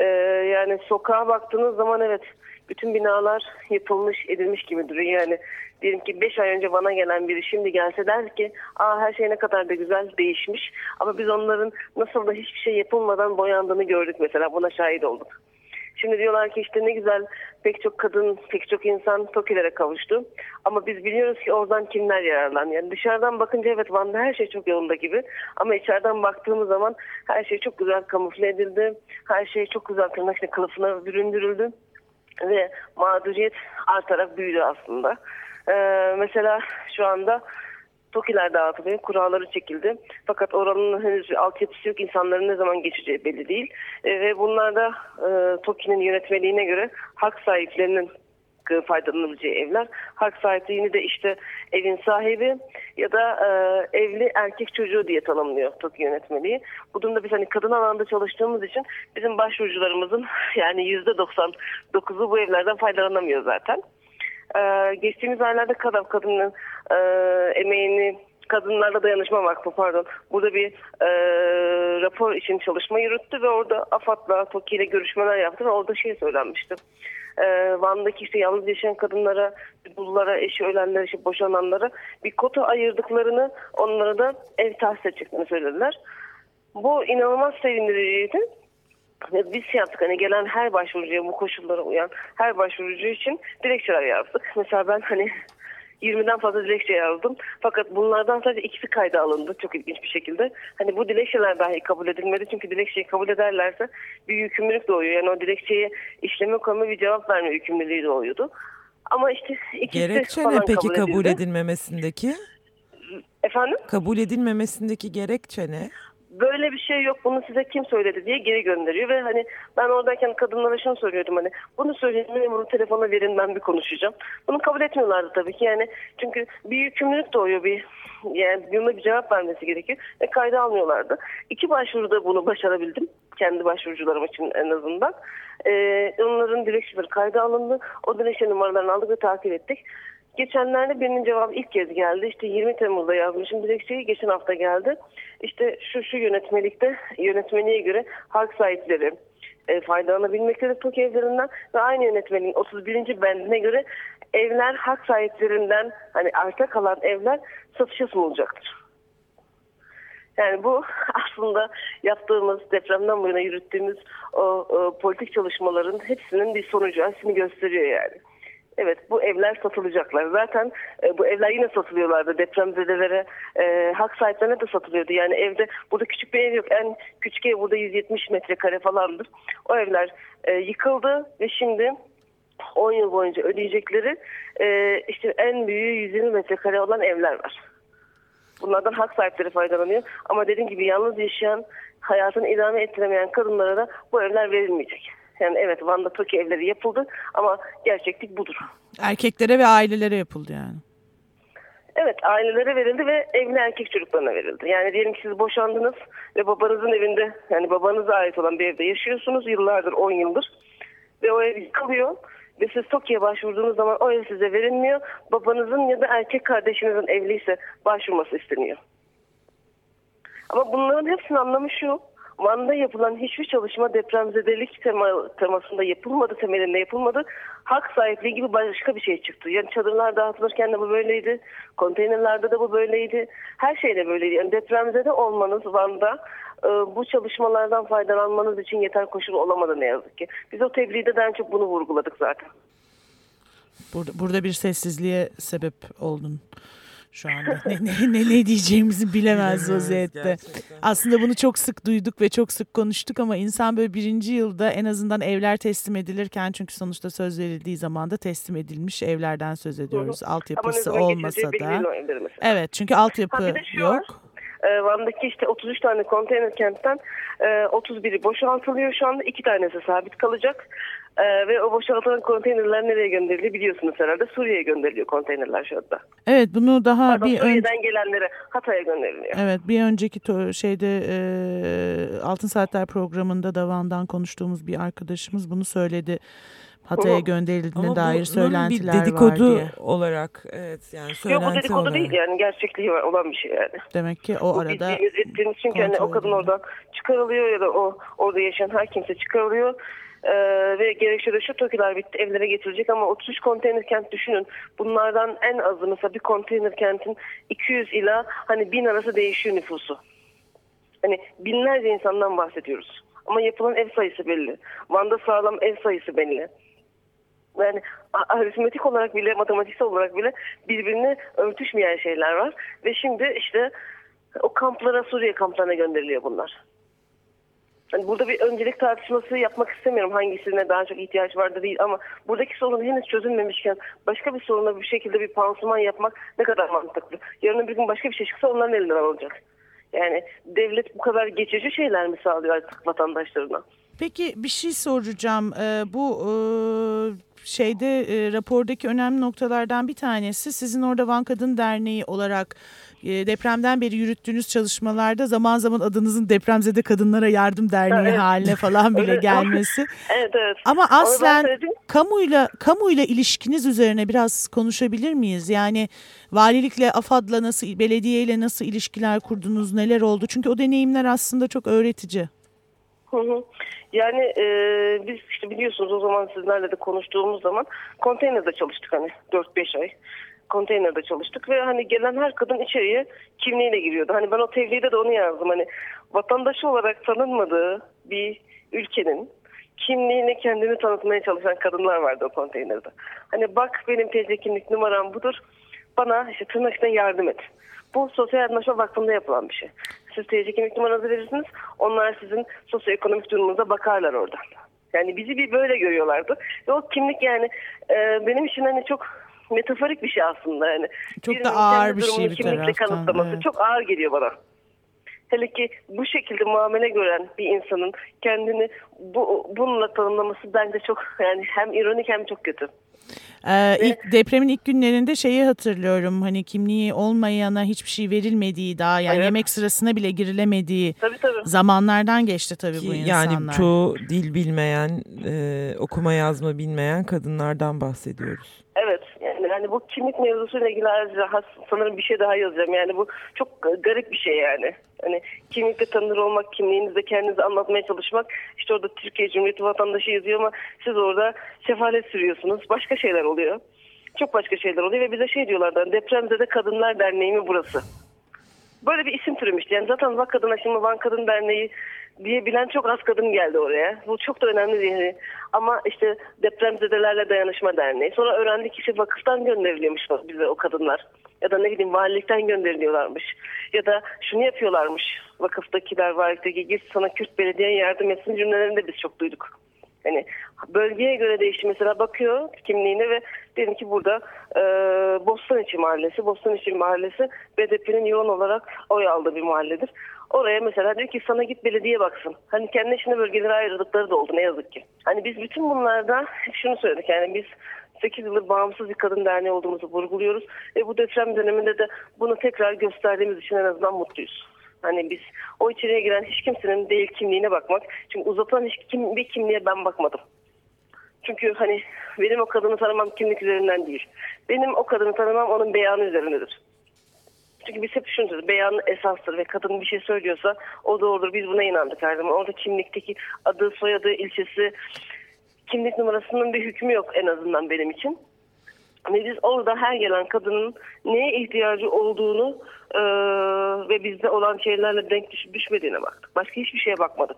Ee, yani sokağa baktığınız zaman evet bütün binalar yapılmış edilmiş gibi duruyor. Yani diyelim ki 5 ay önce bana gelen biri şimdi gelse der ki aa her şey ne kadar da güzel değişmiş. Ama biz onların nasıl da hiçbir şey yapılmadan boyandığını gördük mesela buna şahit olduk. Şimdi diyorlar ki işte ne güzel pek çok kadın, pek çok insan TOKİ'lere kavuştu. Ama biz biliyoruz ki oradan kimler yararlanıyor. Yani dışarıdan bakınca evet Van'da her şey çok yolunda gibi. Ama içeriden baktığımız zaman her şey çok güzel kamufle edildi. Her şey çok güzel tırnak kılıfına büründürüldü ve mağduriyet artarak büyüdü aslında. Ee, mesela şu anda TOKİ'ler dağıtılıyor, kuralları çekildi. Fakat oranın henüz altyapısı yok, insanların ne zaman geçeceği belli değil. Ee, ve bunlar da e, TOKİ'nin yönetmeliğine göre hak sahiplerinin e, faydalanabileceği evler. Hak sahipliğini de işte evin sahibi ya da e, evli erkek çocuğu diye tanımlıyor TOKİ yönetmeliği. Bu durumda biz hani kadın alanda çalıştığımız için bizim başvurucularımızın yani yüzde 99'u bu evlerden faydalanamıyor zaten. Ee, geçtiğimiz aylarda kadın kadının e, emeğini Kadınlarla Dayanışma Vakfı pardon burada bir e, rapor için çalışma yürüttü ve orada AFAD'la TOKİ ile görüşmeler yaptı ve orada şey söylenmişti. E, Van'daki işte yalnız yaşayan kadınlara, dullara, eşi ölenlere, işte boşananlara bir kota ayırdıklarını onlara da ev tahsis edeceklerini söylediler. Bu inanılmaz sevindiriciydi. Biz şey yaptık hani gelen her başvurucuya bu koşullara uyan her başvurucu için dilekçeler yazdık. Mesela ben hani 20'den fazla dilekçe yazdım. Fakat bunlardan sadece ikisi kayda alındı çok ilginç bir şekilde. Hani bu dilekçeler dahi kabul edilmedi. Çünkü dilekçeyi kabul ederlerse bir yükümlülük doğuyor. Yani o dilekçeye işleme koyma bir cevap verme yükümlülüğü doğuyordu. Ama işte ikisi Gerekçe falan ne peki kabul edildi. edilmemesindeki? Efendim? Kabul edilmemesindeki gerekçe ne? Böyle bir şey yok bunu size kim söyledi diye geri gönderiyor ve hani ben oradayken kadınlara şunu söylüyordum hani bunu söyleyin memuru telefona verin ben bir konuşacağım. Bunu kabul etmiyorlardı tabii ki yani çünkü bir yükümlülük doğuyor bir yani buna bir cevap vermesi gerekiyor ve kayda almıyorlardı. İki başvuruda bunu başarabildim kendi başvurucularım için en azından. Ee, onların dilekçeleri kayda alındı. O dilekçe numaralarını aldık ve takip ettik. Geçenlerde birinin cevabı ilk kez geldi. İşte 20 Temmuz'da yazmışım dilekçeyi. Geçen hafta geldi. İşte şu şu yönetmelikte yönetmeliğe göre hak sahipleri e, faydalanabilmektedir TOKİ evlerinden ve aynı yönetmeliğin 31. bendine göre evler hak sahiplerinden hani arta kalan evler satışa sunulacaktır. Yani bu aslında yaptığımız depremden bu yana yürüttüğümüz o, o politik çalışmaların hepsinin bir sonucu hepsini gösteriyor yani. Evet bu evler satılacaklar. Zaten e, bu evler yine satılıyorlardı depremzedelere. E, hak sahiplerine de satılıyordu. Yani evde burada küçük bir ev yok. En küçük ev burada 170 metrekare falandır. O evler e, yıkıldı ve şimdi 10 yıl boyunca ödeyecekleri e, işte en büyüğü 120 metrekare olan evler var. Bunlardan hak sahipleri faydalanıyor. Ama dediğim gibi yalnız yaşayan, hayatını idame ettiremeyen kadınlara da bu evler verilmeyecek. Yani evet Van'da TOKİ evleri yapıldı ama gerçeklik budur. Erkeklere ve ailelere yapıldı yani. Evet ailelere verildi ve evli erkek çocuklarına verildi. Yani diyelim ki siz boşandınız ve babanızın evinde yani babanıza ait olan bir evde yaşıyorsunuz yıllardır 10 yıldır ve o ev yıkılıyor ve siz TOKİ'ye başvurduğunuz zaman o ev size verilmiyor. Babanızın ya da erkek kardeşinizin evliyse başvurması isteniyor. Ama bunların hepsinin anlamı şu. Van'da yapılan hiçbir çalışma depremzedelik tema, temasında yapılmadı, temelinde yapılmadı. Hak sahipliği gibi başka bir şey çıktı. Yani çadırlar dağıtılırken de bu böyleydi. Konteynerlerde de bu böyleydi. Her şeyde böyleydi. Yani depremzede olmanız Van'da e, bu çalışmalardan faydalanmanız için yeter koşul olamadı ne yazık ki. Biz o tebliğde de en çok bunu vurguladık zaten. Burada, burada bir sessizliğe sebep oldun şu anda. Ne, ne, ne, ne diyeceğimizi bilemez vaziyette. gerçekten. Aslında bunu çok sık duyduk ve çok sık konuştuk ama insan böyle birinci yılda en azından evler teslim edilirken çünkü sonuçta söz verildiği zaman da teslim edilmiş evlerden söz ediyoruz. Altyapısı olmasa da. Evet çünkü altyapı yok. Ee, Van'daki işte 33 tane konteyner kentten e, 31'i boşaltılıyor şu anda. iki tanesi sabit kalacak. Ee, ve o boşaltılan konteynerler nereye gönderiliyor biliyorsunuz herhalde. Suriye'ye gönderiliyor konteynerler şu anda. Evet bunu daha Pardon, bir ön, Suriye'den gelenlere Hatay'a gönderiliyor. Evet bir önceki to- şeyde e, Altın Saatler programında da Van'dan konuştuğumuz bir arkadaşımız bunu söyledi. Hatay'a gönderildiğine Ama dair söylentiler bir dedikodu var diye. olarak evet yani Yok bu söylenti dedikodu olarak. değil yani gerçekliği var olan bir şey yani. Demek ki o Bu arada bildiğimiz ettiğimiz çünkü hani o kadın oradan çıkarılıyor ya da o orada yaşayan her kimse çıkarılıyor. Ee, ve gerekçe de şu TOKİ'ler bitti evlere getirilecek ama 33 konteyner kent düşünün. Bunlardan en azı mesela bir konteyner kentin 200 ila hani 1000 arası değişiyor nüfusu. Hani binlerce insandan bahsediyoruz. Ama yapılan ev sayısı belli. Van'da sağlam ev sayısı belli. Yani aritmetik olarak bile, matematiksel olarak bile birbirine örtüşmeyen şeyler var. Ve şimdi işte o kamplara, Suriye kamplarına gönderiliyor bunlar. Yani burada bir öncelik tartışması yapmak istemiyorum hangisine daha çok ihtiyaç vardı değil ama buradaki sorun henüz çözülmemişken başka bir soruna bir şekilde bir pansuman yapmak ne kadar mantıklı. Yarın bir gün başka bir şey çıksa onların elinden alınacak. Yani devlet bu kadar geçici şeyler mi sağlıyor artık vatandaşlarına? Peki bir şey soracağım. Ee, bu e, şeyde e, rapordaki önemli noktalardan bir tanesi sizin orada Van Kadın Derneği olarak depremden beri yürüttüğünüz çalışmalarda zaman zaman adınızın depremzede kadınlara yardım derneği Evet. haline falan bile gelmesi. Evet evet. Ama aslen kamuyla kamuyla ilişkiniz üzerine biraz konuşabilir miyiz? Yani valilikle, AFAD'la nasıl, belediyeyle nasıl ilişkiler kurdunuz, neler oldu? Çünkü o deneyimler aslında çok öğretici. Hı hı. Yani e, biz işte biliyorsunuz o zaman sizlerle de konuştuğumuz zaman konteynerde çalıştık hani 4-5 ay. Konteynerde çalıştık ve hani gelen her kadın içeriye kimliğiyle giriyordu. Hani ben o tebliğde de onu yazdım. Hani vatandaşı olarak tanınmadığı bir ülkenin kimliğine kendini tanıtmaya çalışan kadınlar vardı o konteynerde. Hani bak benim TC kimlik numaram budur. Bana işte tırnak içinde yardım et. Bu Sosyal Yardımlaşma Vakfı'nda yapılan bir şey. Siz TC kimlik numaranızı verirsiniz. Onlar sizin sosyoekonomik durumunuza bakarlar oradan. Yani bizi bir böyle görüyorlardı. Ve o kimlik yani e, benim için hani çok metaforik bir şey aslında. Yani Çok da ağır bir şey bir kimlikle taraftan, kanıtlaması evet. çok ağır geliyor bana. Hele ki bu şekilde muamele gören bir insanın kendini bu bununla tanımlaması bence çok yani hem ironik hem çok kötü. Ee, ilk depremin ilk günlerinde şeyi hatırlıyorum hani kimliği olmayana hiçbir şey verilmediği daha yani Evet. yemek sırasına bile girilemediği Tabii tabii. zamanlardan geçti tabii bu Ki insanlar. yani çoğu dil bilmeyen, e, okuma yazma bilmeyen kadınlardan bahsediyoruz. Evet yani bu kimlik mevzusuyla ilgili sanırım bir şey daha yazacağım. Yani bu çok garip bir şey yani. Hani kimlikle tanınır olmak, kimliğinizde kendinizi anlatmaya çalışmak. İşte orada Türkiye Cumhuriyeti vatandaşı yazıyor ama siz orada sefalet sürüyorsunuz. Başka şeyler oluyor. Çok başka şeyler oluyor ve bize şey diyorlardı. hani Depremzede Kadınlar Derneği mi burası? Böyle bir isim türümüştü. Yani zaten Van Kadına şimdi Van Kadın Derneği diye bilen çok az kadın geldi oraya. Bu çok da önemli değil. Ama işte Depremzedelerle Dayanışma Derneği. Sonra öğrendik işte vakıftan gönderiliyormuş bize o kadınlar. Ya da ne bileyim valilikten gönderiliyorlarmış. Ya da şunu yapıyorlarmış. Vakıftakiler, valilikteki git sana Kürt belediye yardım etsin cümlelerini de biz çok duyduk. Hani bölgeye göre değişti. Mesela bakıyor kimliğine ve dedim ki burada e, Bostaniçi Mahallesi. Bostaniçi Mahallesi BDP'nin yoğun olarak oy aldığı bir mahalledir. Oraya mesela diyor ki sana git belediye baksın. Hani kendi içinde bölgelere ayırdıkları da oldu ne yazık ki. Hani biz bütün bunlarda şunu söyledik yani biz 8 yıldır bağımsız bir kadın derneği olduğumuzu vurguluyoruz. Ve bu deprem döneminde de bunu tekrar gösterdiğimiz için en azından mutluyuz. Hani biz o içeriye giren hiç kimsenin değil kimliğine bakmak. Çünkü uzatılan hiç kim, bir kimliğe ben bakmadım. Çünkü hani benim o kadını tanımam kimlik üzerinden değil. Benim o kadını tanımam onun beyanı üzerindedir. Çünkü biz hep söylüyoruz. Beyanı esastır ve kadın bir şey söylüyorsa o doğrudur. Biz buna inandık her zaman. Orada kimlikteki adı, soyadı, ilçesi, kimlik numarasının bir hükmü yok en azından benim için. Ve biz orada her gelen kadının neye ihtiyacı olduğunu e, ve bizde olan şeylerle denk düş- düşmediğine baktık. Başka hiçbir şeye bakmadık.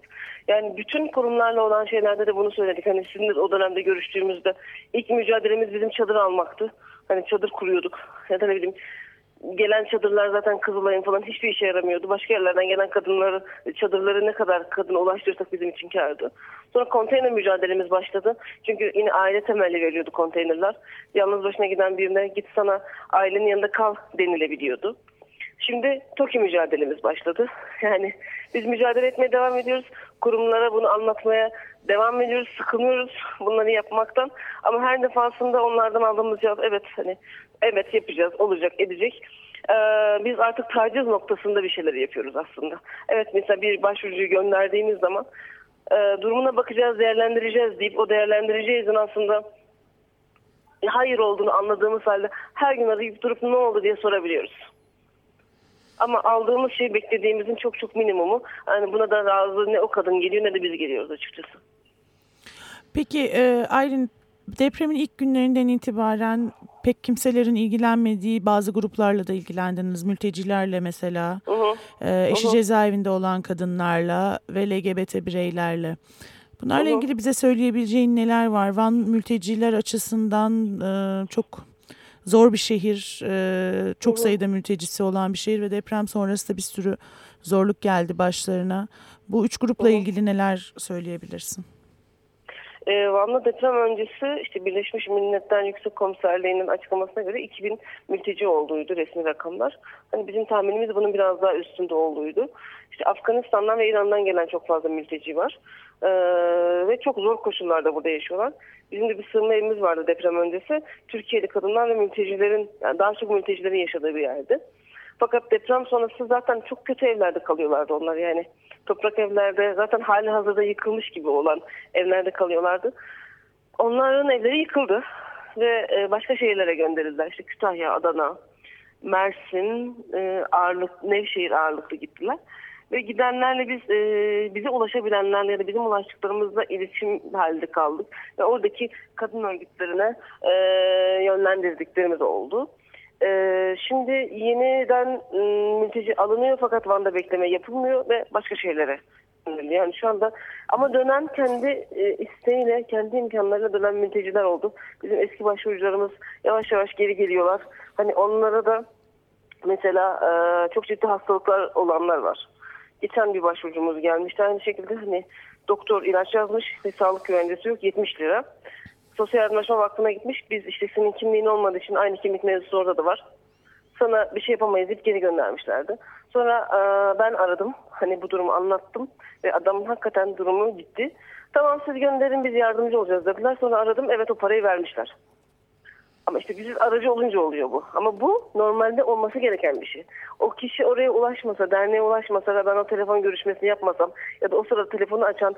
Yani bütün kurumlarla olan şeylerde de bunu söyledik. Hani sizinle o dönemde görüştüğümüzde ilk mücadelemiz bizim çadır almaktı. Hani çadır kuruyorduk. Ya da ne bileyim gelen çadırlar zaten Kızılay'ın falan hiçbir işe yaramıyordu. Başka yerlerden gelen kadınları, çadırları ne kadar kadına ulaştırırsak bizim için kârdı. Sonra konteyner mücadelemiz başladı. Çünkü yine aile temelli veriyordu konteynerler. Yalnız başına giden birine git sana ailenin yanında kal denilebiliyordu. Şimdi TOKİ mücadelemiz başladı. Yani biz mücadele etmeye devam ediyoruz. Kurumlara bunu anlatmaya devam ediyoruz. Sıkılmıyoruz bunları yapmaktan. Ama her defasında onlardan aldığımız cevap evet hani evet yapacağız, olacak, edecek. Ee, biz artık taciz noktasında bir şeyler yapıyoruz aslında. Evet mesela bir başvurucuyu gönderdiğimiz zaman e, durumuna bakacağız, değerlendireceğiz deyip o değerlendireceğizin aslında hayır olduğunu anladığımız halde her gün arayıp durup ne oldu diye sorabiliyoruz. Ama aldığımız şey beklediğimizin çok çok minimumu. Yani buna da razı ne o kadın geliyor ne de biz geliyoruz açıkçası. Peki e, Aylin depremin ilk günlerinden itibaren pek kimselerin ilgilenmediği bazı gruplarla da ilgilendiniz. Mültecilerle mesela, Hı hı. e, eşi Hı hı. cezaevinde olan kadınlarla ve LGBT bireylerle. Bunlarla Hı hı. ilgili bize söyleyebileceğin neler var? Van mülteciler açısından e, çok zor bir şehir, e, çok sayıda mültecisi olan bir şehir ve deprem sonrası da bir sürü zorluk geldi başlarına. Bu üç grupla ilgili neler söyleyebilirsin? Ee, Van'da deprem öncesi işte Birleşmiş Milletler Yüksek Komiserliği'nin açıklamasına göre 2000 mülteci olduğuydu resmi rakamlar. Hani bizim tahminimiz bunun biraz daha üstünde olduğuydu. İşte Afganistan'dan ve İran'dan gelen çok fazla mülteci var. Ee, ve çok zor koşullarda burada yaşıyorlar. Bizim de bir sığınma evimiz vardı deprem öncesi. Türkiye'li kadınlar ve mültecilerin, yani daha çok mültecilerin yaşadığı bir yerdi. Fakat deprem sonrası zaten çok kötü evlerde kalıyorlardı onlar yani. Toprak evlerde zaten hali hazırda yıkılmış gibi olan evlerde kalıyorlardı. Onların evleri yıkıldı ve e, başka şehirlere gönderildiler. İşte Kütahya, Adana, Mersin, e, ağırlık, Nevşehir ağırlıklı gittiler. Ve gidenlerle biz e, bize ulaşabilenlerle ya da bizim ulaştıklarımızla iletişim halinde kaldık. Ve oradaki kadın örgütlerine e, yönlendirdiklerimiz oldu. Ee, şimdi yeniden ım, mülteci alınıyor fakat Van'da bekleme yapılmıyor ve başka şeylere. Yani şu anda ama dönen kendi e, isteğiyle, kendi imkanlarıyla dönen mülteciler oldu. Bizim eski başvurucularımız yavaş yavaş geri geliyorlar. Hani onlara da mesela e, çok ciddi hastalıklar olanlar var. Geçen bir başvurucumuz gelmişti aynı şekilde hani doktor ilaç yazmış ve sağlık güvencesi yok 70 lira. Sosyal Yardımlaşma Vakfı'na gitmiş. Biz işte senin kimliğin olmadığı için aynı kimlik mevzusu orada da var. Sana bir şey yapamayız deyip geri göndermişlerdi. Sonra e, ben aradım. Hani bu durumu anlattım. Ve adamın hakikaten durumu gitti. Tamam siz gönderin biz yardımcı olacağız dediler. Sonra aradım. Evet o parayı vermişler. Ama işte biz aracı olunca oluyor bu. Ama bu normalde olması gereken bir şey. O kişi oraya ulaşmasa, derneğe ulaşmasa ve ben o telefon görüşmesini yapmasam ya da o sırada telefonu açan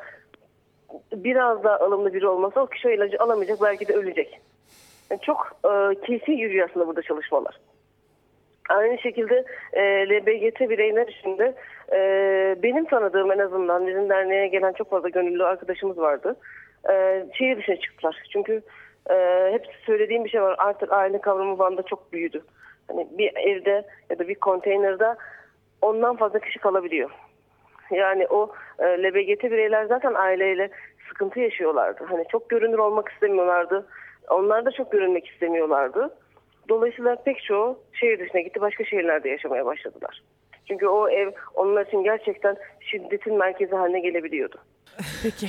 biraz daha alımlı biri olmasa o kişi o ilacı alamayacak belki de ölecek. Yani çok e, keyfi yürüyor aslında burada çalışmalar. Aynı şekilde e, LBGT bireyler için de e, benim tanıdığım en azından bizim derneğe gelen çok fazla gönüllü arkadaşımız vardı. E, şehir dışına çıktılar. Çünkü e, hep söylediğim bir şey var. Artık aile kavramı Van'da çok büyüdü. Hani bir evde ya da bir konteynerde ondan fazla kişi kalabiliyor. Yani o e, LBGT bireyler zaten aileyle sıkıntı yaşıyorlardı. Hani çok görünür olmak istemiyorlardı. Onlar da çok görünmek istemiyorlardı. Dolayısıyla pek çoğu şehir dışına gitti başka şehirlerde yaşamaya başladılar. Çünkü o ev onlar için gerçekten şiddetin merkezi haline gelebiliyordu. Peki.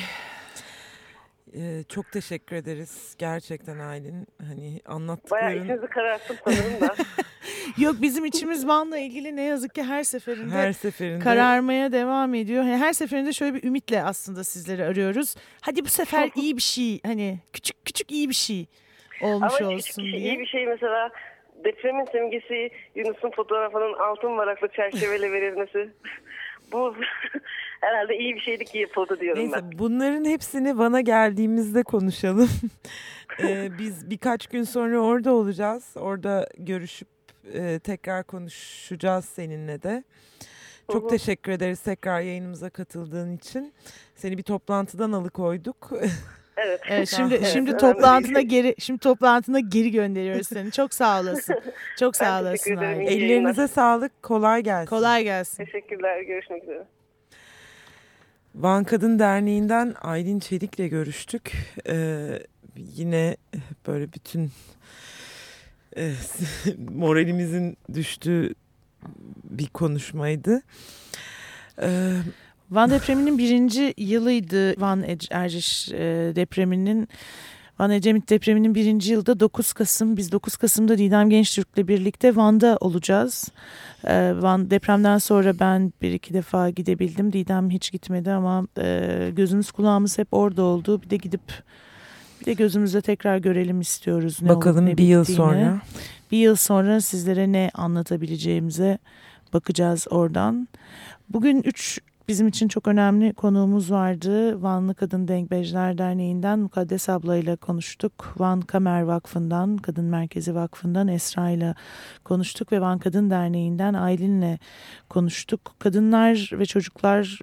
Ee, çok teşekkür ederiz gerçekten Aylin. Hani Bayağı anlattıkların içinizi kararttım sanırım da. Yok bizim içimiz Van'la ilgili ne yazık ki her seferinde her seferinde kararmaya devam ediyor. Yani her seferinde şöyle bir ümitle aslında sizleri arıyoruz. Hadi bu sefer iyi bir şey hani küçük küçük iyi bir şey olmuş Ama olsun şey, diye. iyi bir şey mesela depremin simgesi Yunus'un fotoğrafının altın varaklı çerçeveyle verilmesi. Bu herhalde iyi bir şeydi ki yapıldı diyorum Neyse ben. bunların hepsini Van'a geldiğimizde konuşalım. Ee, biz birkaç gün sonra orada olacağız. Orada görüşüp e, tekrar konuşacağız seninle de. Çok teşekkür ederiz tekrar yayınımıza katıldığın için. Seni bir toplantıdan alıkoyduk. Evet. Evet, şimdi Evet, şimdi toplantına değil. geri şimdi toplantına geri gönderiyoruz seni. Çok sağ olasın. Çok sağ olasın. Ellerinize yayınlar. sağlık. Kolay gelsin. Kolay gelsin. Teşekkürler. Görüşmek üzere. Van Kadın Derneği'nden Aylin Çelik'le görüştük. Ee, yine böyle bütün e, moralimizin düştüğü bir konuşmaydı. Ee, Van depreminin birinci yılıydı. Van Erciş e, depreminin Van Ecemit depreminin birinci yılda 9 Kasım. Biz 9 Kasım'da Didem Gençtürk'le birlikte Van'da olacağız. E, Van depremden sonra ben bir iki defa gidebildim. Didem hiç gitmedi ama e, gözümüz kulağımız hep orada oldu. Bir de gidip bir de gözümüzde tekrar görelim istiyoruz. Ne bakalım olup ne bir yıl bittiğini. sonra. Bir yıl sonra sizlere ne anlatabileceğimize bakacağız oradan. Bugün üç bizim için çok önemli konuğumuz vardı. Vanlı Kadın Denkbejler Derneği'nden Mukaddes abla ile konuştuk. Van Kamer Vakfı'ndan, Kadın Merkezi Vakfı'ndan Esra ile konuştuk ve Van Kadın Derneği'nden Aylin'le konuştuk. Kadınlar ve çocuklar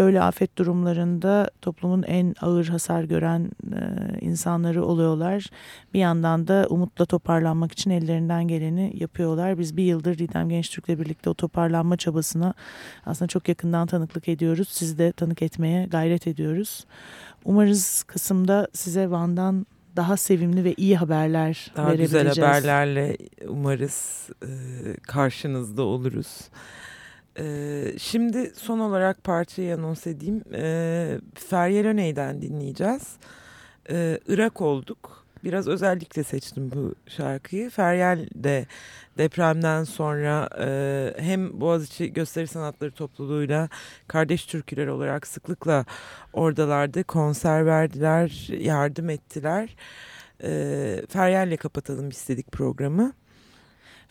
böyle afet durumlarında toplumun en ağır hasar gören e, insanları oluyorlar. Bir yandan da umutla toparlanmak için ellerinden geleni yapıyorlar. Biz bir yıldır Didem Gençtürk'le birlikte o toparlanma çabasına aslında çok yakından tanıklık ediyoruz. Siz de tanık etmeye gayret ediyoruz. Umarız Kasım'da size Van'dan daha sevimli ve iyi haberler Daha güzel verebileceğiz. haberlerle umarız e, karşınızda oluruz. E, şimdi son olarak parçayı anons edeyim. E, Feryal Öney'den dinleyeceğiz. E, Irak olduk. Biraz özellikle seçtim bu şarkıyı. Feryal de depremden sonra e, hem Boğaziçi Gösteri Sanatları Topluluğu'yla kardeş türküler olarak sıklıkla oradalardı. Konser verdiler, yardım ettiler. E, Feryal'le kapatalım istedik programı.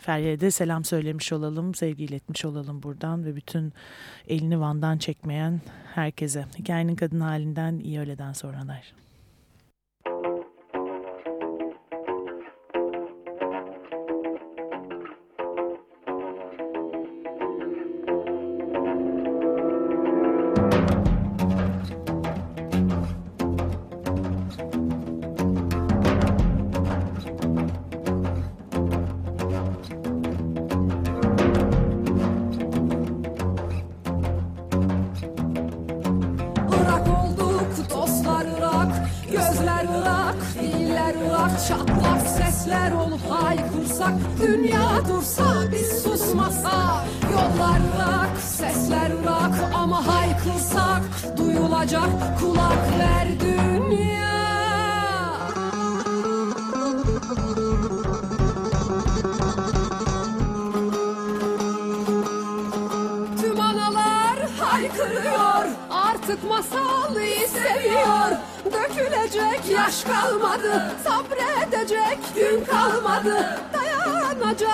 Feryal'e de selam söylemiş olalım, sevgi iletmiş olalım buradan ve bütün elini Van'dan çekmeyen herkese. Hikayenin kadın halinden iyi öğleden sonralar.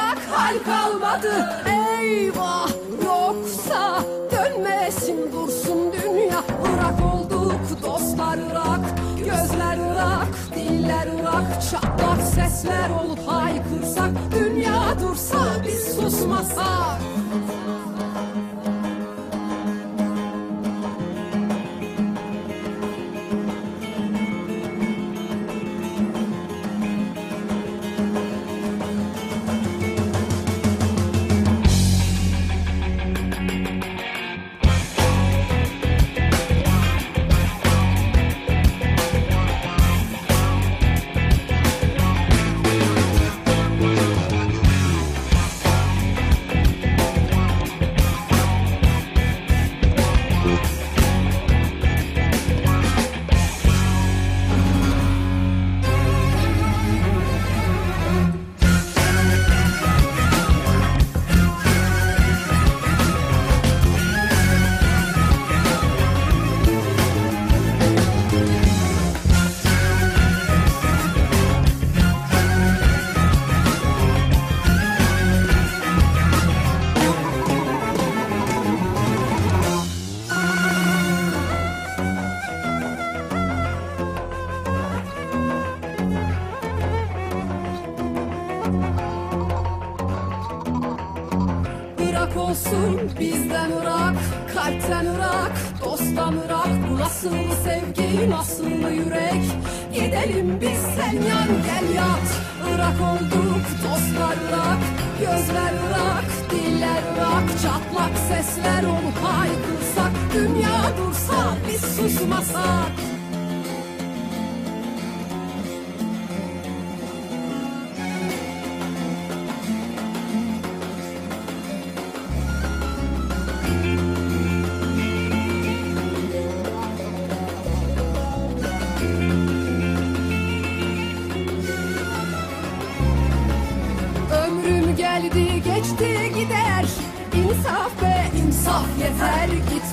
Dayanacak hal kalmadı. Eyvah yoksa Dönmesin dursun dünya. Irak olduk dostlar Irak Gözler Irak, diller Irak Çatlak sesler olup haykırsak Dünya dursa biz susmasak Gidelim biz sen yan gel yat. Irak olduk, dostlar Irak Gözler Irak, diller Irak Çatlak sesler olup haykırsak Dünya dursa biz susmasak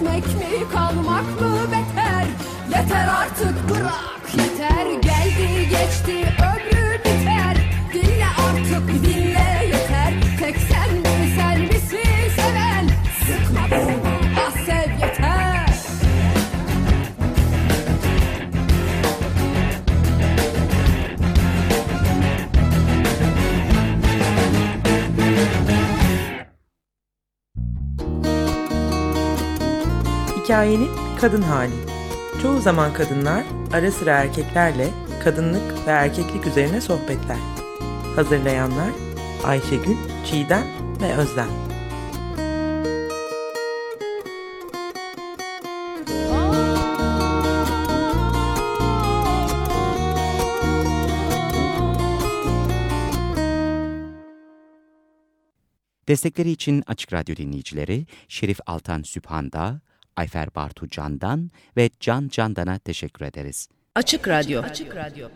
yeter Gitmek mi kadın hali. Çoğu zaman kadınlar ara sıra erkeklerle kadınlık ve erkeklik üzerine sohbetler. Hazırlayanlar Ayşegül, Çiğdem ve Özlem. Destekleri için Açık Radyo dinleyicileri Şerif Altan Sübhan'da, Ayfer Bartu Can'dan ve Can Candan'a teşekkür ederiz. Açık Radyo. Açık Radyo.